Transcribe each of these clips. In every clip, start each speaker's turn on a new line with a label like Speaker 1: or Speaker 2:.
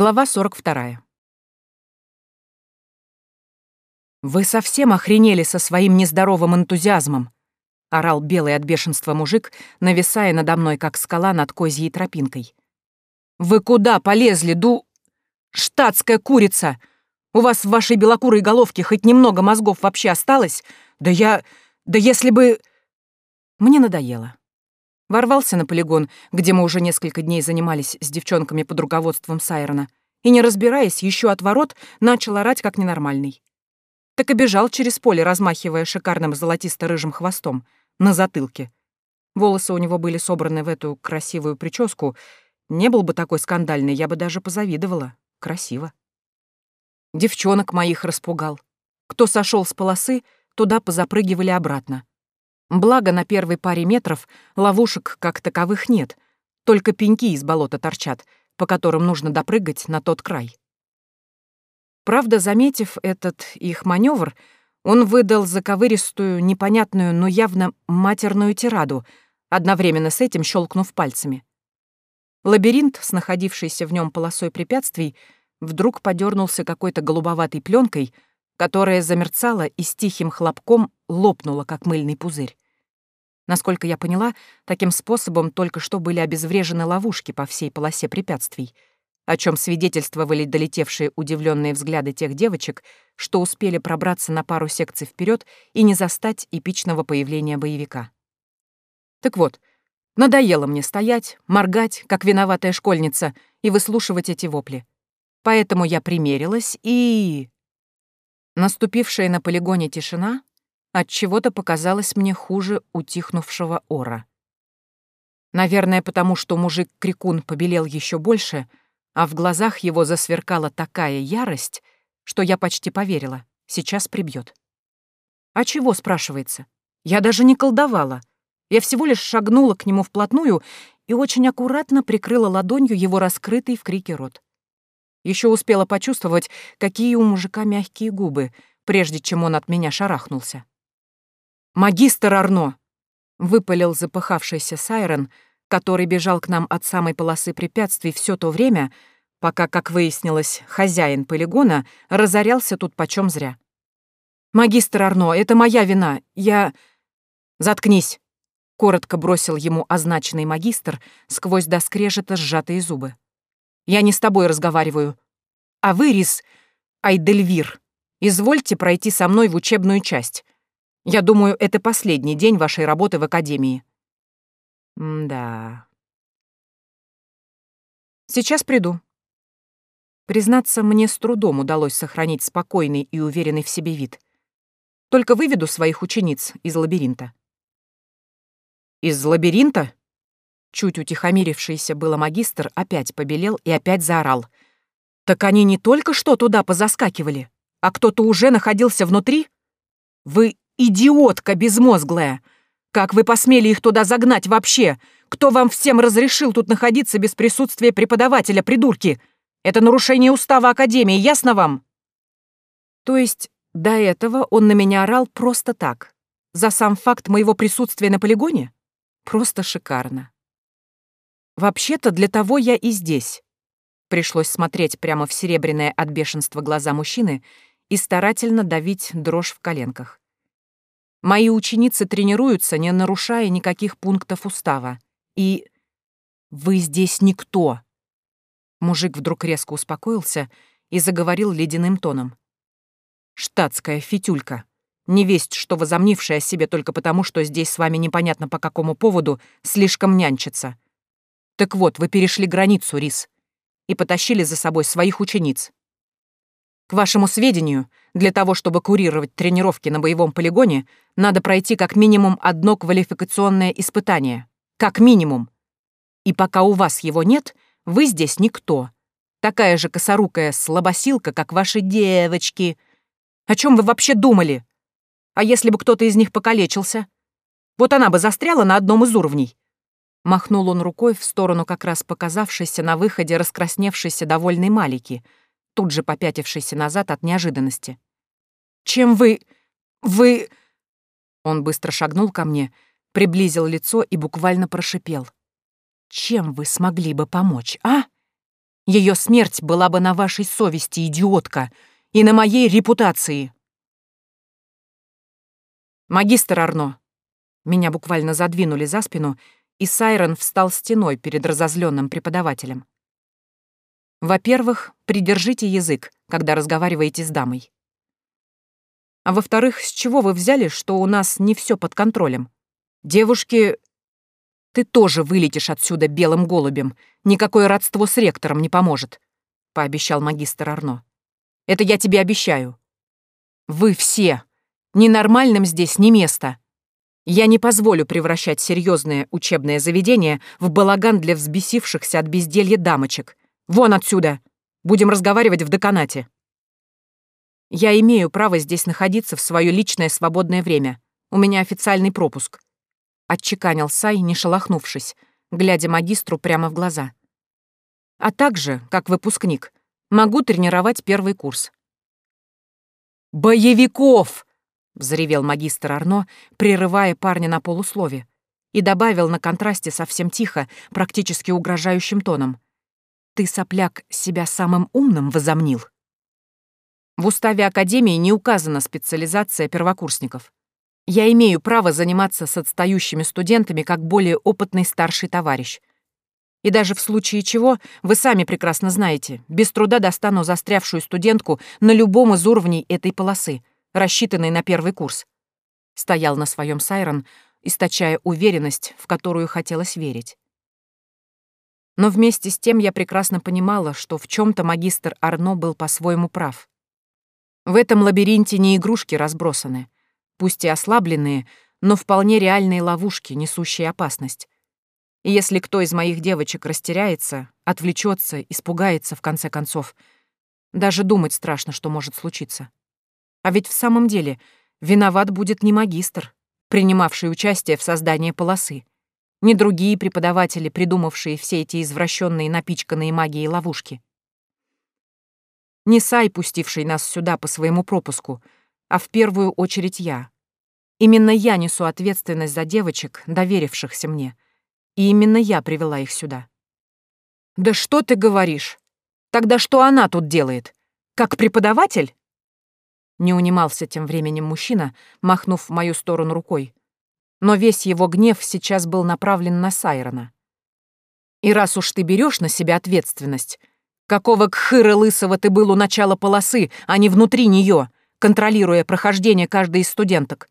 Speaker 1: Глава 42. «Вы совсем охренели со своим нездоровым энтузиазмом!» — орал белый от бешенства мужик, нависая надо мной, как скала над козьей тропинкой. «Вы куда полезли, ду... штатская курица? У вас в вашей белокурой головке хоть немного мозгов вообще осталось? Да я... да если бы...» Мне надоело. Ворвался на полигон, где мы уже несколько дней занимались с девчонками под руководством Сайрона, и, не разбираясь, еще от ворот, начал орать как ненормальный. Так и бежал через поле, размахивая шикарным золотисто-рыжим хвостом, на затылке. Волосы у него были собраны в эту красивую прическу. Не был бы такой скандальный, я бы даже позавидовала. Красиво. Девчонок моих распугал. Кто сошел с полосы, туда позапрыгивали обратно. Благо, на первой паре метров ловушек как таковых нет, только пеньки из болота торчат, по которым нужно допрыгать на тот край. Правда, заметив этот их маневр, он выдал заковыристую, непонятную, но явно матерную тираду, одновременно с этим щелкнув пальцами. Лабиринт с находившейся в нем полосой препятствий вдруг подернулся какой-то голубоватой пленкой, которая замерцала и с тихим хлопком лопнула, как мыльный пузырь. Насколько я поняла, таким способом только что были обезврежены ловушки по всей полосе препятствий, о чем свидетельствовали долетевшие удивленные взгляды тех девочек, что успели пробраться на пару секций вперед и не застать эпичного появления боевика. Так вот, надоело мне стоять, моргать, как виноватая школьница, и выслушивать эти вопли. Поэтому я примерилась и... Наступившая на полигоне тишина от чего-то показалось мне хуже утихнувшего ора. Наверное, потому что мужик-крикун побелел еще больше, а в глазах его засверкала такая ярость, что я почти поверила, сейчас прибьет. А чего, спрашивается? Я даже не колдовала. Я всего лишь шагнула к нему вплотную и очень аккуратно прикрыла ладонью его раскрытый в крике рот. Еще успела почувствовать, какие у мужика мягкие губы, прежде чем он от меня шарахнулся. «Магистр Арно!» — выпалил запыхавшийся Сайрон, который бежал к нам от самой полосы препятствий все то время, пока, как выяснилось, хозяин полигона разорялся тут почем зря. «Магистр Арно, это моя вина. Я...» «Заткнись!» — коротко бросил ему означенный магистр сквозь доскрежета сжатые зубы. «Я не с тобой разговариваю. А вы, Рис, Айдельвир, извольте пройти со мной в учебную часть. Я думаю, это последний день вашей работы в академии. да. Сейчас приду. Признаться, мне с трудом удалось сохранить спокойный и уверенный в себе вид. Только выведу своих учениц из лабиринта. Из лабиринта? Чуть утихомирившийся было магистр опять побелел и опять заорал. Так они не только что туда позаскакивали, а кто-то уже находился внутри? Вы «Идиотка безмозглая! Как вы посмели их туда загнать вообще? Кто вам всем разрешил тут находиться без присутствия преподавателя, придурки? Это нарушение устава Академии, ясно вам?» То есть до этого он на меня орал просто так, за сам факт моего присутствия на полигоне? Просто шикарно. Вообще-то для того я и здесь. Пришлось смотреть прямо в серебряное от бешенства глаза мужчины и старательно давить дрожь в коленках. Мои ученицы тренируются, не нарушая никаких пунктов устава. И... Вы здесь никто. Мужик вдруг резко успокоился и заговорил ледяным тоном. Штатская фитюлька. Не весть, что возомнившая о себе только потому, что здесь с вами непонятно по какому поводу, слишком нянчится. Так вот, вы перешли границу, Рис, и потащили за собой своих учениц. К вашему сведению, для того, чтобы курировать тренировки на боевом полигоне, надо пройти как минимум одно квалификационное испытание. Как минимум. И пока у вас его нет, вы здесь никто. Такая же косорукая слабосилка, как ваши девочки. О чем вы вообще думали? А если бы кто-то из них покалечился? Вот она бы застряла на одном из уровней. Махнул он рукой в сторону как раз показавшейся на выходе раскрасневшейся довольной Малики — тут же попятившийся назад от неожиданности. «Чем вы... вы...» Он быстро шагнул ко мне, приблизил лицо и буквально прошипел. «Чем вы смогли бы помочь, а? Ее смерть была бы на вашей совести, идиотка, и на моей репутации. Магистр Арно. Меня буквально задвинули за спину, и Сайрон встал стеной перед разозленным преподавателем. Во-первых, придержите язык, когда разговариваете с дамой. А во-вторых, с чего вы взяли, что у нас не все под контролем? Девушки... Ты тоже вылетишь отсюда белым голубем. Никакое родство с ректором не поможет, — пообещал магистр Арно. Это я тебе обещаю. Вы все. Ненормальным здесь не место. Я не позволю превращать серьезное учебное заведение в балаган для взбесившихся от безделья дамочек. Вон отсюда! Будем разговаривать в деканате. Я имею право здесь находиться в свое личное свободное время. У меня официальный пропуск. Отчеканил Сай, не шелохнувшись, глядя магистру прямо в глаза. А также, как выпускник, могу тренировать первый курс. «Боевиков!» — взревел магистр Арно, прерывая парня на полуслове, и добавил на контрасте совсем тихо, практически угрожающим тоном. Ты, сопляк, себя самым умным возомнил? В уставе Академии не указана специализация первокурсников. Я имею право заниматься с отстающими студентами как более опытный старший товарищ. И даже в случае чего, вы сами прекрасно знаете, без труда достану застрявшую студентку на любом из уровней этой полосы, рассчитанной на первый курс. Стоял на своем Сайрон, источая уверенность, в которую хотелось верить. Но вместе с тем я прекрасно понимала, что в чем то магистр Арно был по-своему прав. В этом лабиринте не игрушки разбросаны, пусть и ослабленные, но вполне реальные ловушки, несущие опасность. И если кто из моих девочек растеряется, отвлечется, испугается в конце концов, даже думать страшно, что может случиться. А ведь в самом деле виноват будет не магистр, принимавший участие в создании полосы, ни другие преподаватели, придумавшие все эти извращенные напичканные магией ловушки. Не Сай, пустивший нас сюда по своему пропуску, а в первую очередь я. Именно я несу ответственность за девочек, доверившихся мне. И именно я привела их сюда. «Да что ты говоришь? Тогда что она тут делает? Как преподаватель?» Не унимался тем временем мужчина, махнув в мою сторону рукой но весь его гнев сейчас был направлен на Сайрона. «И раз уж ты берешь на себя ответственность, какого кхыра лысого ты был у начала полосы, а не внутри нее, контролируя прохождение каждой из студенток?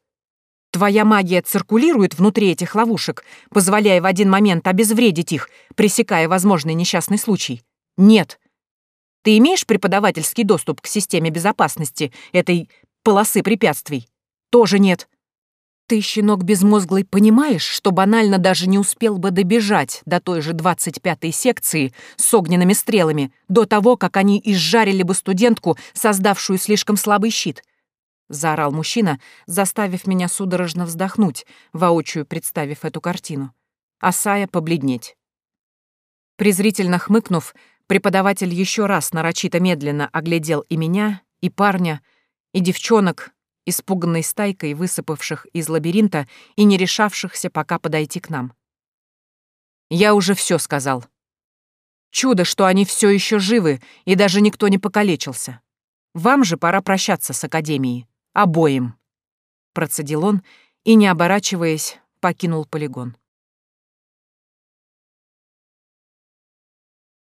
Speaker 1: Твоя магия циркулирует внутри этих ловушек, позволяя в один момент обезвредить их, пресекая возможный несчастный случай? Нет. Ты имеешь преподавательский доступ к системе безопасности этой полосы препятствий? Тоже нет. Ты, щенок безмозглый, понимаешь, что банально даже не успел бы добежать до той же 25-й секции с огненными стрелами до того, как они изжарили бы студентку, создавшую слишком слабый щит? Заорал мужчина, заставив меня судорожно вздохнуть, воочию представив эту картину. А Сая побледнеть. Презрительно хмыкнув, преподаватель еще раз нарочито медленно оглядел и меня, и парня, и девчонок, испуганной стайкой высыпавших из лабиринта и не решавшихся пока подойти к нам. «Я уже все сказал. Чудо, что они все еще живы, и даже никто не покалечился. Вам же пора прощаться с Академией. Обоим», — процедил он и, не оборачиваясь, покинул полигон.